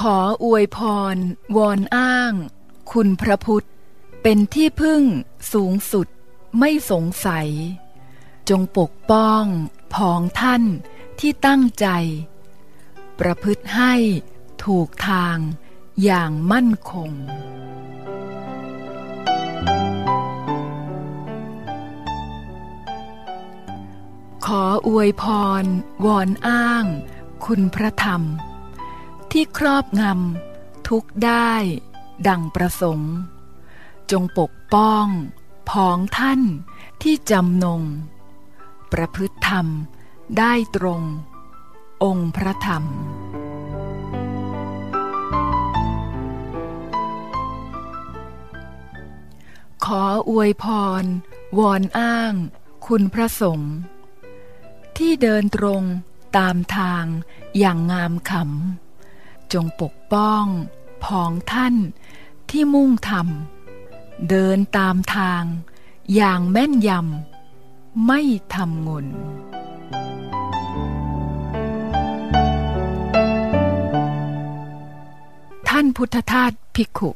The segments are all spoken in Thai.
ขออวยพร วอนอ้าง คุณพระพุทธ เป็นที่พึ่งสูงสุดไม่สงสัย จงปกป้องผองท่านที่ตั้งใจ ประพฤติให้ถูกทางอย่างมั่นคง ขออวยพร วอนอ้าง คุณพระธรรม ที่ครอบงำทุกได้ดังประสงค์ จงปกป้องผองท่านที่จำนง ประพฤติธรรมได้ตรง องค์พระธรรม ขออวยพร วอนอ้าง คุณพระสงฆ์ที่เดินตรงตามทางอย่างงามขำจงปกป้องผองท่านที่มุ่งทำ เดินตามทางอย่างแม่นยำไม่ทำงนท่านพุทธทาสภิกขุ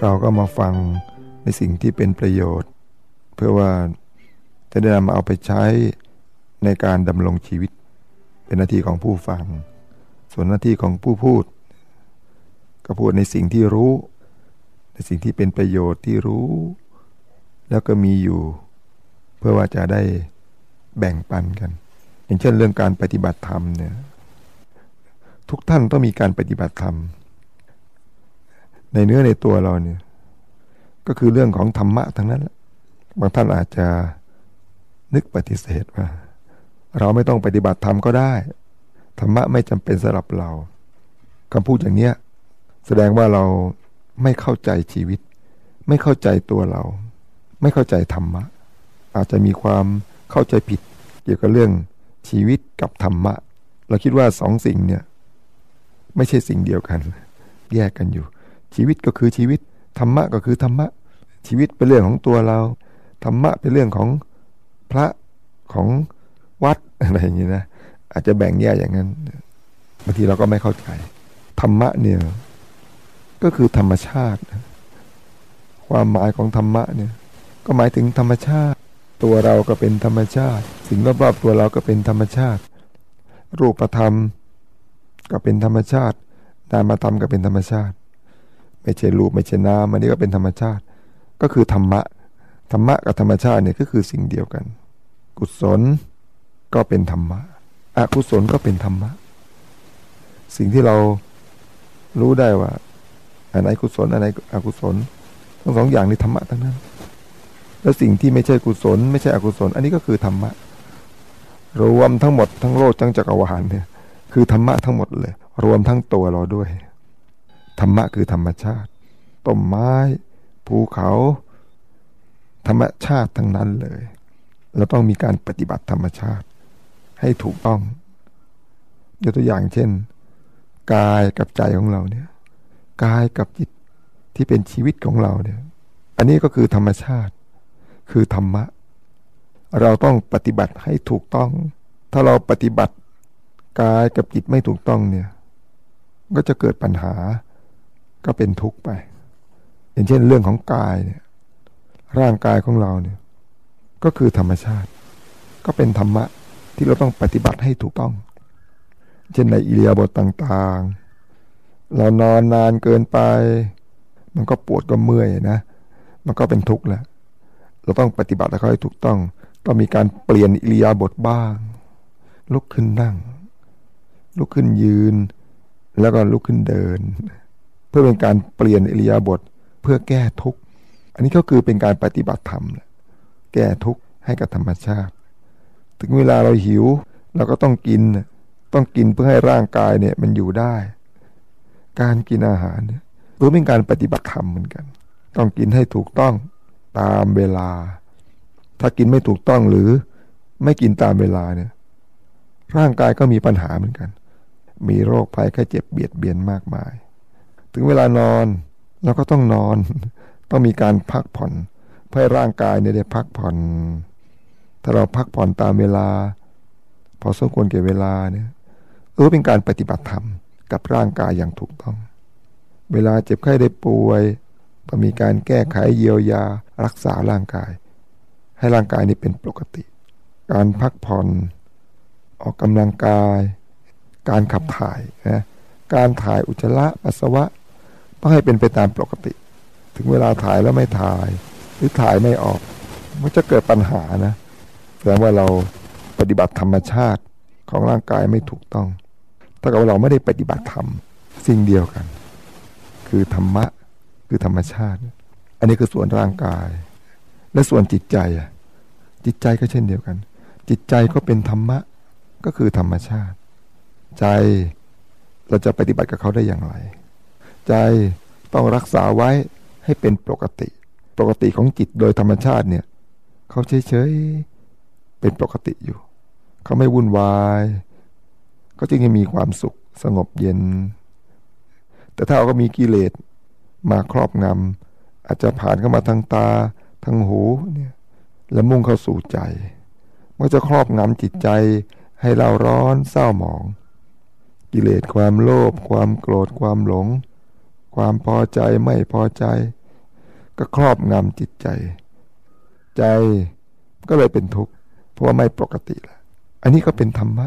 เราก็มาฟัง ในสิ่งที่เป็นประโยชน์ เพื่อว่าจะได้นำมาเอาไปใช้ในการดำรงชีวิต เป็นหน้าที่ของผู้ฟัง ส่วนหน้าที่ของผู้พูด ก็พูดในสิ่งที่รู้ ในสิ่งที่เป็นประโยชน์ที่รู้ แล้วก็มีอยู่ เพื่อว่าจะได้แบ่งปันกัน อย่างเช่นเรื่องการปฏิบัติธรรมเนี่ยทุกท่านต้องมีการปฏิบัติธรรม ในเนื้อในตัวเราเนี่ย ก็คือเรื่องของธรรมะทั้งนั้นแหละบางท่านอาจจะนึกปฏิเสธว่า เราไม่ต้องปฏิบัติธรรมก็ได้ธรรมะไม่จำเป็นสำหรับเราคำพูดอย่างเนี้ยแสดงว่าเราไม่เข้าใจชีวิต ไม่เข้าใจตัวเรา ไม่เข้าใจธรรมะ อาจจะมีความเข้าใจผิด เกี่ยวกับเรื่องชีวิตกับธรรมะ เราคิดว่าสองสิ่งเนี่ยไม่ใช่สิ่งเดียวกัน แยกกันอยู่ ชีวิตก็คือชีวิต ธรรมะก็คือธรรมะ ชีวิตเป็นเรื่องของตัวเรา ธรรมะเป็นเรื่องของพระของวัดอะไรอย่างนี้นะอาจจะแบ่งแยกอย่างนั้นบางทีเราก็ไม่เข้าใจ ธรรมะเนี่ยก็คือธรรมชาติ ความหมายของธรรมะเนี่ย ก็หมายถึงธรรมชาติ ตัวเราก็เป็นธรรมชาติ สิ่งรอบๆตัวเราก็เป็นธรรมชาติ รูปธรรมก็เป็นธรรมชาตินามธรรมก็เป็นธรรมชาติ ไม่ใช่รูปไม่ใช่นามอันนี้ก็เป็นธรรมชาติ ก็คือธรรมะ ธรรมะกับธรรมชาติเนี่ยก็คือสิ่งเดียวกัน กุศลก็เป็นธรรมะอกุศลก็เป็นธรรมะ สิ่งที่เรารู้ได้ว่าอันไหนกุศลอันไหนอกุศลทั้งสองอย่างนี้ธรรมะทั้งนั้น แล้วสิ่งที่ไม่ใช่กุศล ไม่ใช่อกุศล อันนี้ก็คือธรรมะรวมทั้งหมดทั้งโลกทั้งจักรวาลเนี่ยคือธรรมะทั้งหมดเลย รวมทั้งตัวเราด้วย ธรรมะคือธรรมชาติ ต้นไม้ ภูเขา ธรรมชาติทั้งนั้นเลย เราต้องมีการปฏิบัติธรรมชาติ ให้ถูกต้องยกตัวอย่างเช่น กายกับใจของเราเนี่ยกายกับจิตที่เป็นชีวิตของเราเนี่ย อันนี้ก็คือธรรมชาติ คือธรรมะ เราต้องปฏิบัติให้ถูกต้อง ถ้าเราปฏิบัติกายกับจิตไม่ถูกต้องเนี่ย ก็จะเกิดปัญหา ก็เป็นทุกข์ไป อย่างเช่นเรื่องของกายเนี่ยร่างกายของเราเนี่ยก็คือธรรมชาติ ก็เป็นธรรมะที่เราต้องปฏิบัติให้ถูกต้อง เช่นในอิเลียบทต่างๆ เรานอนนานเกินไป มันก็ปวดก็เมื่อยนะ มันก็เป็นทุกข์แหละเราต้องปฏิบัติให้เขาให้ถูกต้อง ต้องมีการเปลี่ยนอิเลียาบทบ้าง ลุกขึ้นนั่ง ลุกขึ้นยืน แล้วก็ลุกขึ้นเดิน เพื่อเป็นการเปลี่ยนอิริยาบถเพื่อแก้ทุกข์อันนี้ก็คือเป็นการปฏิบัติธรรมแก้ทุกข์ให้กับธรรมชาติ ถึงเวลาเราหิว เราก็ต้องกินต้องกินเพื่อให้ร่างกายเนี่ยมันอยู่ได้ การกินอาหารเนี่ยรู้เป็นการปฏิบัติธรรมเหมือนกัน ต้องกินให้ถูกต้องตามเวลา ถ้ากินไม่ถูกต้องหรือไม่กินตามเวลาเนี่ย ร่างกายก็มีปัญหาเหมือนกัน มีโรคภัยแค่เจ็บเบียดเบียนมากมาย ถึงเวลานอนเราก็ต้องนอน ต้องมีการพักผ่อน เพื่อให้ร่างกายเนี่ยได้พักผ่อน ถ้าเราพักผ่อนตามเวลา พอสมควรเก็บเวลาเนี่ยเออเป็นการปฏิบัติธรรมกับร่างกายอย่างถูกต้อง เวลาเจ็บไข้ได้ป่วยก็มีการแก้ไขเยียวยารักษาร่างกาย ให้ร่างกายนี้เป็นปกติ การพักผ่อน ออกกำลังกาย การขับถ่ายนะการถ่ายอุจจาระปัสสาวะ ต้องให้เป็นไปตามปกติ ถึงเวลาถ่ายแล้วไม่ถ่าย หรือถ่ายไม่ออก มันจะเกิดปัญหานะแสดงว่าเราปฏิบัติธรรมชาติของร่างกายไม่ถูกต้องถ้าเกิดเราไม่ได้ปฏิบัติธรรมสิ่งเดียวกัน คือธรรมะคือธรรมชาติ อันนี้คือส่วนร่างกาย และส่วนจิตใจอะจิตใจก็เช่นเดียวกัน จิตใจก็เป็นธรรมะก็คือธรรมชาติ ใจเราจะปฏิบัติกับเขาได้อย่างไร ใจต้องรักษาไว้ให้เป็นปกติ ปกติของจิตโดยธรรมชาติเนี่ยเขาเฉยๆเป็นปกติอยู่ เขาไม่วุ่นวายเขาจึงจะมีความสุขสงบเย็น แต่ถ้าเราก็มีกิเลสมาครอบงำอาจจะผ่านเข้ามาทางตาทางหูเนี่ยแล้วมุ่งเข้าสู่ใจมันจะครอบงำจิตใจให้เราร้อนเศร้าหมอง กิเลสความโลภความโกรธความหลง ความพอใจไม่พอใจ ก็ครอบงำจิตใจ ใจก็เลยเป็นทุกข์เพราะว่าไม่ปกติแล้วอันนี้ก็เป็นธรรมะ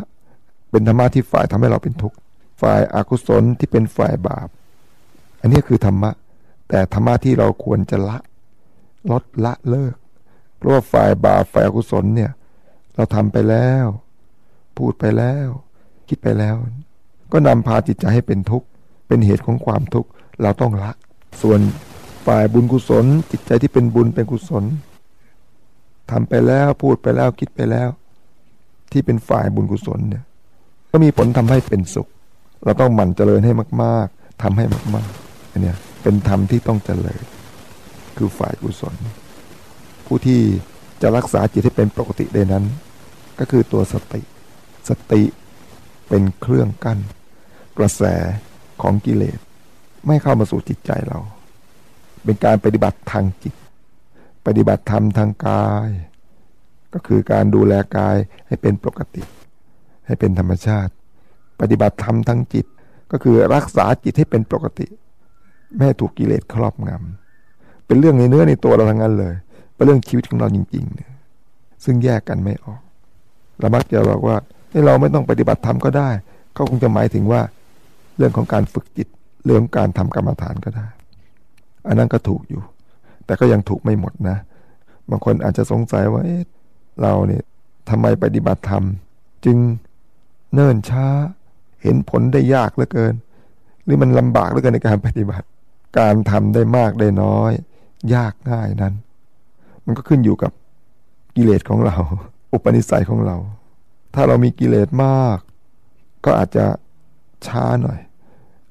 เป็นธรรมะที่ฝ่ายทำให้เราเป็นทุกข์ฝ่ายอากุศลที่เป็นฝ่ายบาป อันนี้คือธรรมะ แต่ธรรมะที่เราควรจะละ ลดละเลิก เพราะว่าฝ่ายบาปฝ่ายอกุศลเนี่ย เราทำไปแล้ว พูดไปแล้ว คิดไปแล้ว ก็นำพาจิตใจให้เป็นทุกข์เป็นเหตุของความทุกข์ เราต้องละ ส่วนฝ่ายบุญกุศล จิตใจที่เป็นบุญเป็นกุศลทำไปแล้วพูดไปแล้วคิดไปแล้ว ที่เป็นฝ่ายบุญกุศลเนี่ย ก็มีผลทำให้เป็นสุข เราต้องหมั่นเจริญให้มาก ๆทำให้มากๆอันเนี้ยเป็นธรรมที่ต้องเจริญ คือฝ่ายกุศล ผู้ที่จะรักษาจิตให้เป็นปกติได้นั้น ก็คือตัวสติ สติเป็นเครื่องกั้น กระแสของกิเลส ไม่เข้ามาสู่จิตใจเรา เป็นการปฏิบัติทางจิต ปฏิบัติธรรมทางกาย ก็คือการดูแลกายให้เป็นปกติ ให้เป็นธรรมชาติ ปฏิบัติธรรมทางจิต ก็คือรักษาจิตให้เป็นปกติไม่ให้ถูกกิเลสครอบงำเป็นเรื่องในเนื้อในตัวเราทั้งนั้นเลย เป็นเรื่องชีวิตของเราจริงๆเนี่ยซึ่งแยกกันไม่ออกเรามักจะบอกว่าให้เราไม่ต้องปฏิบัติธรรมก็ได้ เขาคงจะหมายถึงว่า เรื่องของการฝึกจิต เรื่องการทำกรรมฐานก็ได้ อันนั้นก็ถูกอยู่ แต่ก็ยังถูกไม่หมดนะ บางคนอาจจะสงสัยว่าเเราเนี่ยทำไมปฏิบัติธรรม จึงเนิ่นช้า เห็นผลได้ยากเหลือเกิน หรือมันลำบากเหลือเกินในการปฏิบัติ การทำได้มากได้น้อย ยากง่ายนั้น มันก็ขึ้นอยู่กับกิเลสของเรา อุปนิสัยของเรา ถ้าเรามีกิเลสมาก ก็อาจจะช้าหน่อย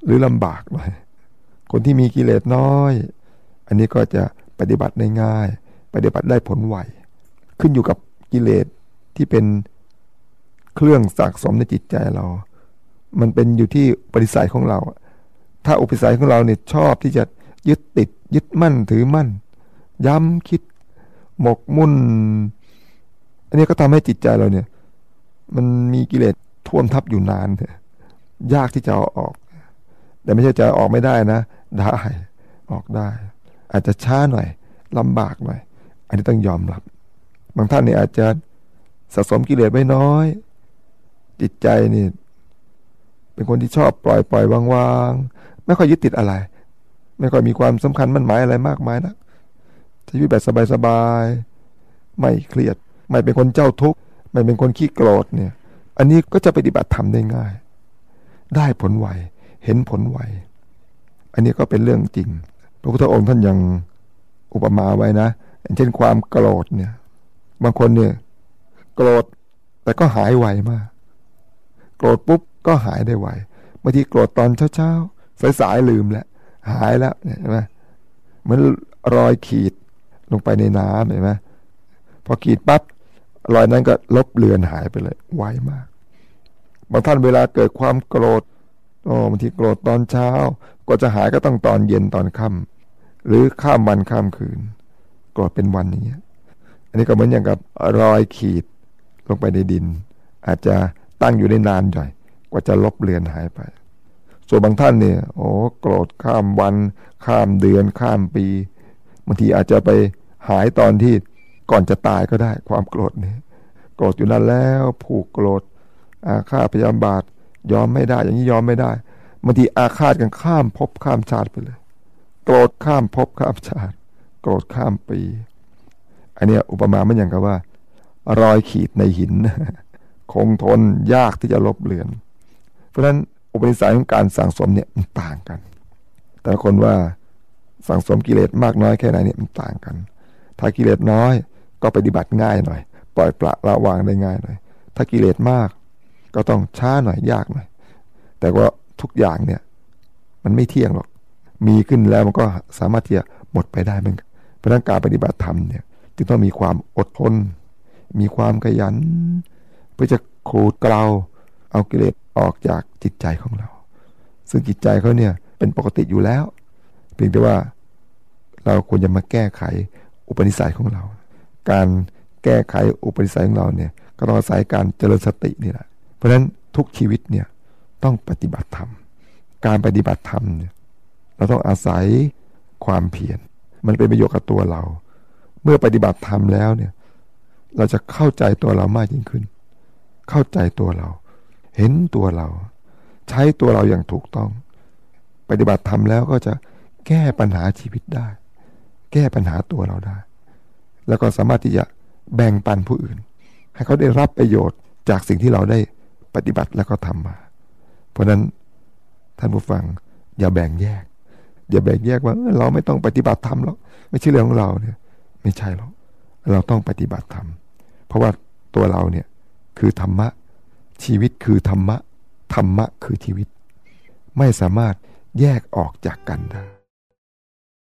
หรือลำบากหน่อยคนที่มีกิเลสน้อย อันนี้ก็จะปฏิบัติได้ง่าย ปฏิบัติได้ผลไวขึ้นอยู่กับกิเลสที่เป็นเครื่องสะสมในจิตใจเรา มันเป็นอยู่ที่ปฏิสัยของเรา ถ้าอุปสัยของเราเนี่ยชอบที่จะยึดติด ยึดมั่นถือมั่น ย้ำคิด หมกมุ่น อันนี้ก็ทำให้จิตใจเราเนี่ย มันมีกิเลสท่วมทับอยู่นานเนี่ยยากที่จะเอาออก แต่ไม่ใช่จะออกไม่ได้นะ ได้ออกได้ อาจจะช้าหน่อยลำบากหน่อย อันนี้ต้องยอมรับบางท่านเนี่ยอาจจะสะสมกิเลสไว้น้อย จิตใจนี่เป็นคนที่ชอบปล่อยปล่อยวางไม่ค่อยยึดติดอะไร ไม่ค่อยมีความสำคัญมั่นหมายอะไรมากมายนะชีวิตแบบสบายๆไม่เครียด ไม่เป็นคนเจ้าทุกข์ไม่เป็นคนขี้โกรธเนี่ย อันนี้ก็จะปฏิบัติธรรมได้ง่าย ได้ผลไว เห็นผลไว อันนี้ก็เป็นเรื่องจริง พระพุทธองค์ท่านยังอุปมาไว้นะเช่นความโกรธเนี่ย บางคนเนี่ย โกรธแต่ก็หายไวมาก โกรธปุ๊บก็หายได้ไวบางทีโกรธตอนเช้าๆสายๆลืมแล้วหายแล้วเห็นไหมเหมือนรอยขีดลงไปในน้ำเห็นไหมพอขีดปั๊บรอยนั้นก็ลบเลือนหายไปเลยไวมากบางท่านเวลาเกิดความโกรธ โอ้บางทีโกรธตอนเช้า ก็จะหายก็ต้องตอนเย็นตอนค่ำหรือข้ามวันข้ามคืนโกรธเป็นวันอย่างเงี้ย อันนี้ก็เหมือนอย่างกับรอยขีดลงไปในดิน อาจจะตั้งอยู่ได้นานหน่อยกว่าจะลบเลือนหายไป ส่วนบางท่านเนี่ยโอ้โกรธข้ามวัน ข้ามเดือนข้ามปีบางทีอาจจะไปหายตอนที่ก่อนจะตายก็ได้ความโกรธนี่โกรธอยู่นั่นแล้วผูกโกรธอาฆาตพยาบาท ยอมไม่ได้ อย่างนี้ยอมไม่ได้บางทีอาฆาตกันข้ามภพข้ามชาติไปเลย โกรธข้ามภพข้ามชาติ โกรธข้ามปี อันนี้อุปมาไมันอย่างกับว่า รอยขีดในหิน คงทนยากที่จะลบเลือน เพราะฉะนั้นอุปนิสัยของการสั่งสมเนี่ยมันต่างกัน แต่คนว่าสั่งสมกิเลสมากน้อยแค่ไหนเนี่ยมันต่างกัน ถ้ากิเลสน้อยก็ปฏิบัติง่ายหน่อย ปล่อยปละละวางได้ง่ายหน่อย ถ้ากิเลสมาก ก็ต้องช้าหน่อยยากหน่อย แต่ว่าทุกอย่างเนี่ย มันไม่เที่ยงหรอก มีขึ้นแล้วมันก็สามารถที่จะหมดไปได้เหมือนกันเพราะนั้นการปฏิบัติธรรมเนี่ยจึงต้องมีความอดทน มีความขยัน เพื่อจะขูดเกลาเอากิเลสออกจากจิตใจของเรา ซึ่งจิตใจเขาเนี่ยเป็นปกติอยู่แล้ว เพียงแต่ว่าเราควรจะมาแก้ไขอุปนิสัยของเรา การแก้ไขอุปนิสัยของเราเนี่ยก็ต้องอาศัยการเจริญสตินี่แหละ เพราะฉะนั้นทุกชีวิตเนี่ยต้องปฏิบัติธรรม การปฏิบัติธรรมเนี่ยเราต้องอาศัยความเพียรมันเป็นประโยชน์กับตัวเรา เมื่อปฏิบัติธรรมแล้วเนี่ยเราจะเข้าใจตัวเรามากยิ่งขึ้น เข้าใจตัวเรา เห็นตัวเรา ใช้ตัวเราอย่างถูกต้อง ปฏิบัติธรรมแล้วก็จะแก้ปัญหาชีวิตได้ แก้ปัญหาตัวเราได้ แล้วก็สามารถที่จะแบ่งปันผู้อื่น ให้เขาได้รับประโยชน์จากสิ่งที่เราได้ ปฏิบัติแล้วก็ทำมา เพราะนั้นท่านผู้ฟังอย่าแบ่งแยก อย่าแบ่งแยกว่าเราไม่ต้องปฏิบัติธรรมหรอกไม่ใช่เรื่องของเราเนี่ย ไม่ใช่หรอกเราต้องปฏิบัติธรรมเพราะว่าตัวเราเนี่ยคือธรรมะ ชีวิตคือธรรมะ ธรรมะคือชีวิต ไม่สามารถแยกออกจากกันได้